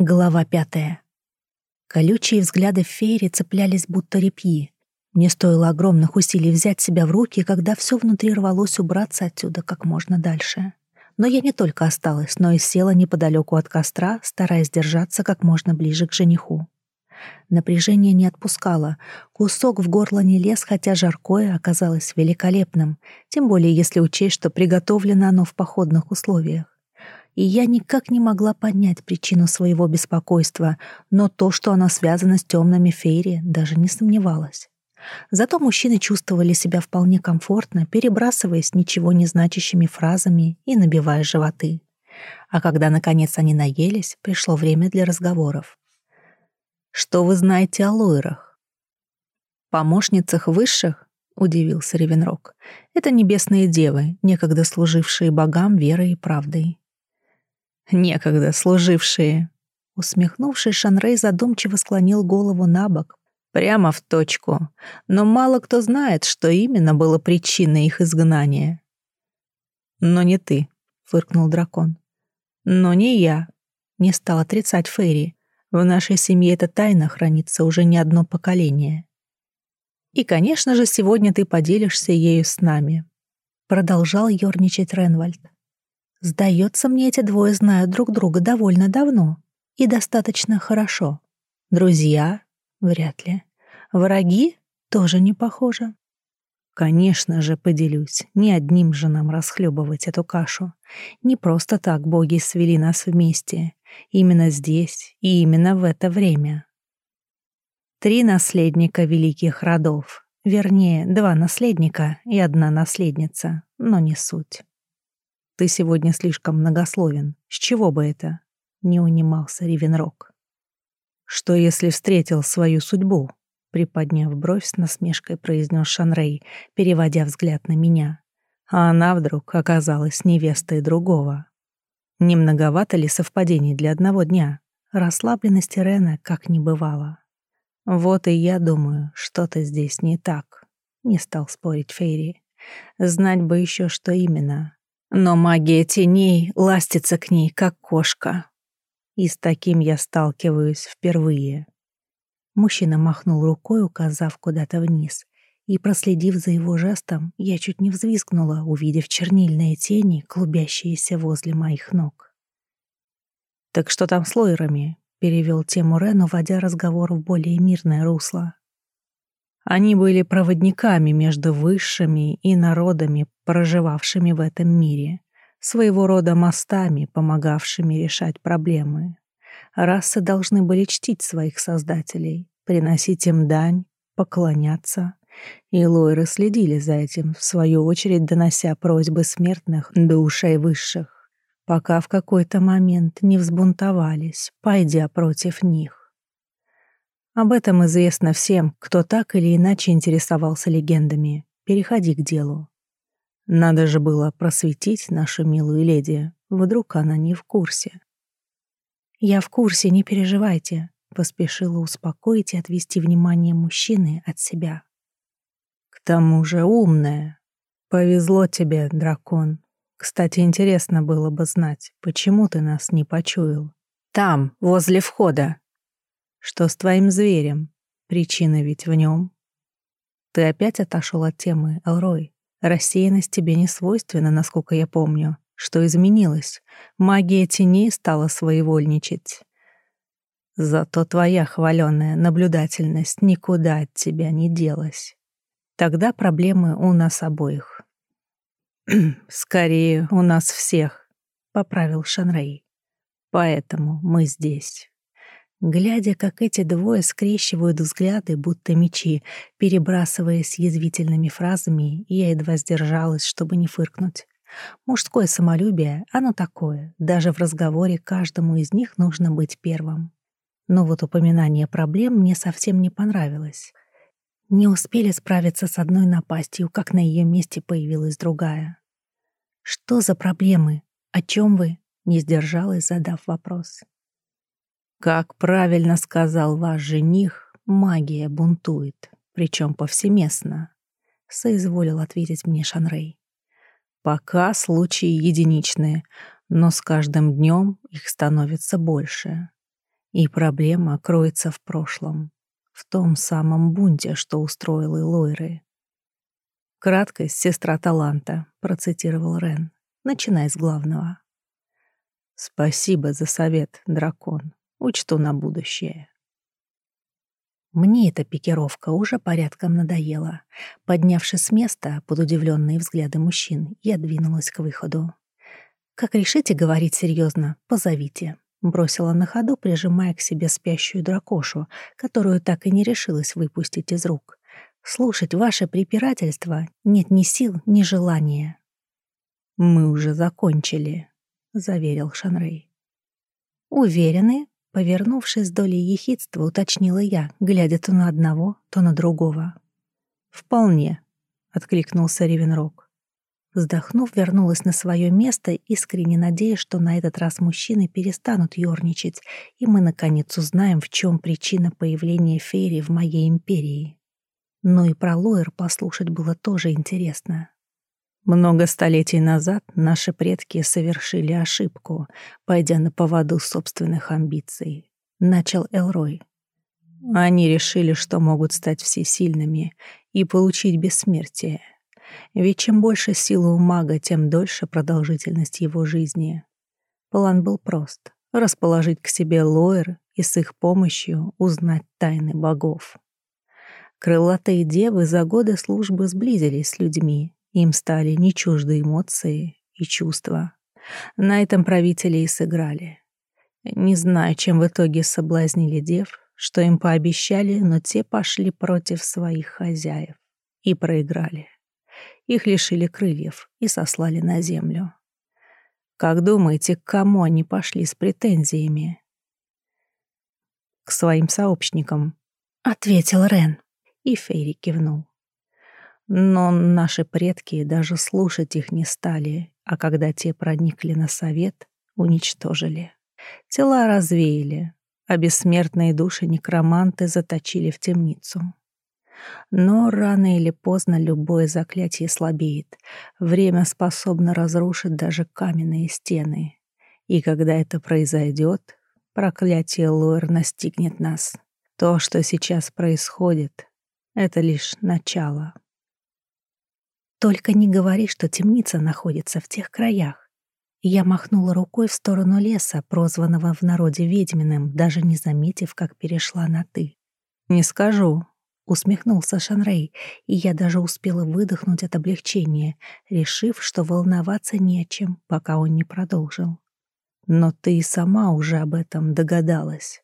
Глава пятая. Колючие взгляды Фейри цеплялись будто репьи. Мне стоило огромных усилий взять себя в руки, когда все внутри рвалось убраться отсюда как можно дальше. Но я не только осталась, но и села неподалеку от костра, стараясь держаться как можно ближе к жениху. Напряжение не отпускало. Кусок в горло не лез, хотя жаркое оказалось великолепным, тем более если учесть, что приготовлено оно в походных условиях и я никак не могла понять причину своего беспокойства, но то, что она связана с темными фейри, даже не сомневалась. Зато мужчины чувствовали себя вполне комфортно, перебрасываясь ничего не значащими фразами и набивая животы. А когда, наконец, они наелись, пришло время для разговоров. «Что вы знаете о лойрах?» «Помощницах высших?» — удивился Ревенрог. «Это небесные девы, некогда служившие богам верой и правдой некогда служившие. Усмехнувшись, Шанрей задумчиво склонил голову на бок, прямо в точку, но мало кто знает, что именно было причиной их изгнания. «Но не ты», — фыркнул дракон. «Но не я», — не стал отрицать Фейри. «В нашей семье эта тайна хранится уже не одно поколение». «И, конечно же, сегодня ты поделишься ею с нами», — продолжал ерничать Ренвальд. Сдается мне, эти двое знают друг друга довольно давно и достаточно хорошо. Друзья? Вряд ли. Враги? Тоже не похоже. Конечно же, поделюсь. Не одним же нам расхлебывать эту кашу. Не просто так боги свели нас вместе. Именно здесь и именно в это время. Три наследника великих родов. Вернее, два наследника и одна наследница, но не суть. «Ты сегодня слишком многословен. С чего бы это?» — не унимался Ривенрог. «Что, если встретил свою судьбу?» — приподняв бровь с насмешкой произнес Шанрей, переводя взгляд на меня. А она вдруг оказалась невестой другого. Не многовато ли совпадений для одного дня? Расслабленности Рена как не бывало. Вот и я думаю, что-то здесь не так. Не стал спорить Фейри. Знать бы еще, что именно. Но магия теней ластится к ней, как кошка. И с таким я сталкиваюсь впервые. Мужчина махнул рукой, указав куда-то вниз. И, проследив за его жестом, я чуть не взвизгнула, увидев чернильные тени, клубящиеся возле моих ног. «Так что там с лойерами?» — перевел тему Рен, уводя разговор в более мирное русло. Они были проводниками между высшими и народами, проживавшими в этом мире, своего рода мостами, помогавшими решать проблемы. Расы должны были чтить своих создателей, приносить им дань, поклоняться. И лойры следили за этим, в свою очередь донося просьбы смертных до ушей высших, пока в какой-то момент не взбунтовались, пойдя против них. Об этом известно всем, кто так или иначе интересовался легендами. Переходи к делу. Надо же было просветить нашу милую леди. Вдруг она не в курсе. «Я в курсе, не переживайте», — поспешила успокоить и отвести внимание мужчины от себя. «К тому же умная. Повезло тебе, дракон. Кстати, интересно было бы знать, почему ты нас не почуял. Там, возле входа, что с твоим зверем? Причина ведь в нем. Ты опять отошел от темы, Элрой. Рассеянность тебе не свойственна, насколько я помню. Что изменилось? Магия теней стала своевольничать. Зато твоя хваленная наблюдательность никуда от тебя не делась. Тогда проблемы у нас обоих. «Скорее, у нас всех», — поправил Шанрей. «Поэтому мы здесь». Глядя, как эти двое скрещивают взгляды, будто мечи, перебрасываясь язвительными фразами, я едва сдержалась, чтобы не фыркнуть. Мужское самолюбие, оно такое, даже в разговоре каждому из них нужно быть первым. Но вот упоминание проблем мне совсем не понравилось. Не успели справиться с одной напастью, как на ее месте появилась другая. «Что за проблемы? О чем вы?» — не сдержалась, задав вопрос. Как правильно сказал ваш жених, магия бунтует, причем повсеместно, соизволил ответить мне Шанрей. Пока случаи единичные, но с каждым днем их становится больше. И проблема кроется в прошлом, в том самом бунте, что устроил Лойры. «Краткость — сестра таланта», — процитировал Рен, начиная с главного. «Спасибо за совет, дракон. Учту на будущее». Мне эта пикировка уже порядком надоела. Поднявшись с места под удивленные взгляды мужчин, я двинулась к выходу. «Как решите говорить серьезно, позовите», — бросила на ходу, прижимая к себе спящую дракошу, которую так и не решилась выпустить из рук. «Слушать ваше препирательство нет ни сил, ни желания». «Мы уже закончили», — заверил Шанрей. «Уверены?» Повернувшись долей ехидства, уточнила я, глядя то на одного, то на другого. «Вполне», — откликнулся Ревенрог. Вздохнув, вернулась на свое место, искренне надеясь, что на этот раз мужчины перестанут ёрничать, и мы, наконец, узнаем, в чем причина появления Фейри в моей империи. Но и про Лоэр послушать было тоже интересно. Много столетий назад наши предки совершили ошибку, пойдя на поводу собственных амбиций. Начал Элрой. Они решили, что могут стать всесильными и получить бессмертие. Ведь чем больше силы у мага, тем дольше продолжительность его жизни. План был прост — расположить к себе Лоэр и с их помощью узнать тайны богов. Крылатые девы за годы службы сблизились с людьми, им стали не чужды эмоции и чувства. На этом правители и сыграли. Не знаю, чем в итоге соблазнили дев, что им пообещали, но те пошли против своих хозяев и проиграли. Их лишили крыльев и сослали на землю. Как думаете, к кому они пошли с претензиями? К своим сообщникам, — ответил Рен, и Фейри кивнул. Но наши предки даже слушать их не стали, а когда те проникли на совет, уничтожили. Тела развеяли, а бессмертные души некроманты заточили в темницу. Но рано или поздно любое заклятие слабеет. Время способно разрушить даже каменные стены. И когда это произойдет, проклятие Луэр настигнет нас. То, что сейчас происходит, это лишь начало. Только не говори, что темница находится в тех краях. Я махнула рукой в сторону леса, прозванного в народе ведьминым, даже не заметив, как перешла на «ты». «Не скажу», — усмехнулся Шанрей, и я даже успела выдохнуть от облегчения, решив, что волноваться не о чем, пока он не продолжил. «Но ты и сама уже об этом догадалась».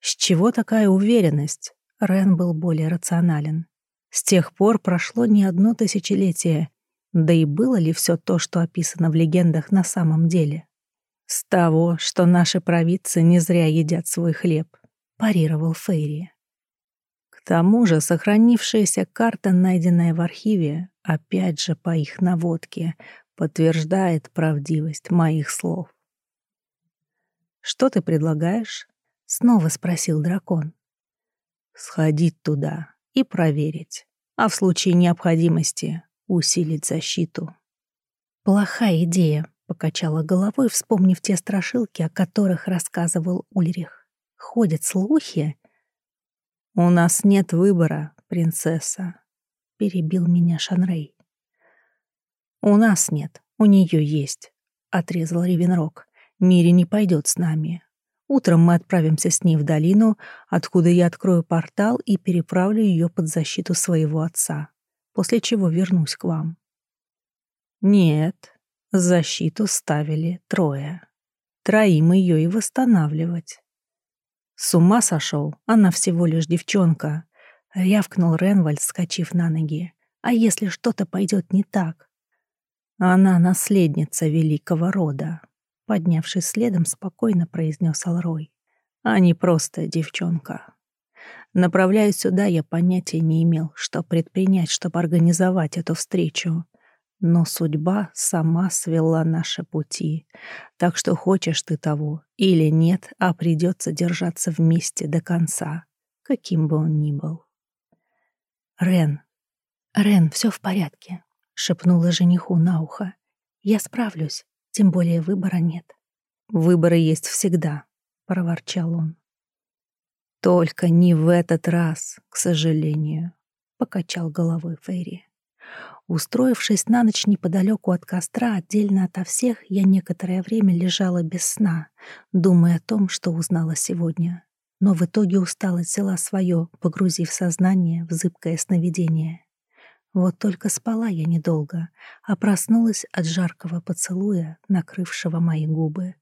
«С чего такая уверенность?» Рен был более рационален. С тех пор прошло не одно тысячелетие, да и было ли все то, что описано в легендах на самом деле? С того, что наши провидцы не зря едят свой хлеб, парировал Фейри. К тому же сохранившаяся карта, найденная в архиве, опять же по их наводке, подтверждает правдивость моих слов. «Что ты предлагаешь?» — снова спросил дракон. «Сходить туда и проверить, а в случае необходимости усилить защиту. «Плохая идея», — покачала головой, вспомнив те страшилки, о которых рассказывал Ульрих. «Ходят слухи». «У нас нет выбора, принцесса», — перебил меня Шанрей. «У нас нет, у нее есть», — отрезал Ревенрог. «Мири не пойдет с нами. Утром мы отправимся с ней в долину, откуда я открою портал и переправлю ее под защиту своего отца, после чего вернусь к вам. Нет, защиту ставили трое. Троим ее и восстанавливать. С ума сошел, она всего лишь девчонка. Рявкнул Ренвальд, скачив на ноги. А если что-то пойдет не так? Она наследница великого рода. Поднявшись следом, спокойно произнес Алрой. А не просто девчонка. Направляясь сюда, я понятия не имел, что предпринять, чтобы организовать эту встречу. Но судьба сама свела наши пути. Так что хочешь ты того или нет, а придется держаться вместе до конца, каким бы он ни был. «Рен, Рен, все в порядке», — шепнула жениху на ухо. «Я справлюсь. Тем более выбора нет. Выборы есть всегда, проворчал он. «Только не в этот раз, к сожалению», — покачал головой Ферри. Устроившись на ночь неподалеку от костра, отдельно ото всех, я некоторое время лежала без сна, думая о том, что узнала сегодня. Но в итоге усталость взяла свое, погрузив сознание в зыбкое сновидение. Вот только спала я недолго, а проснулась от жаркого поцелуя, накрывшего мои губы.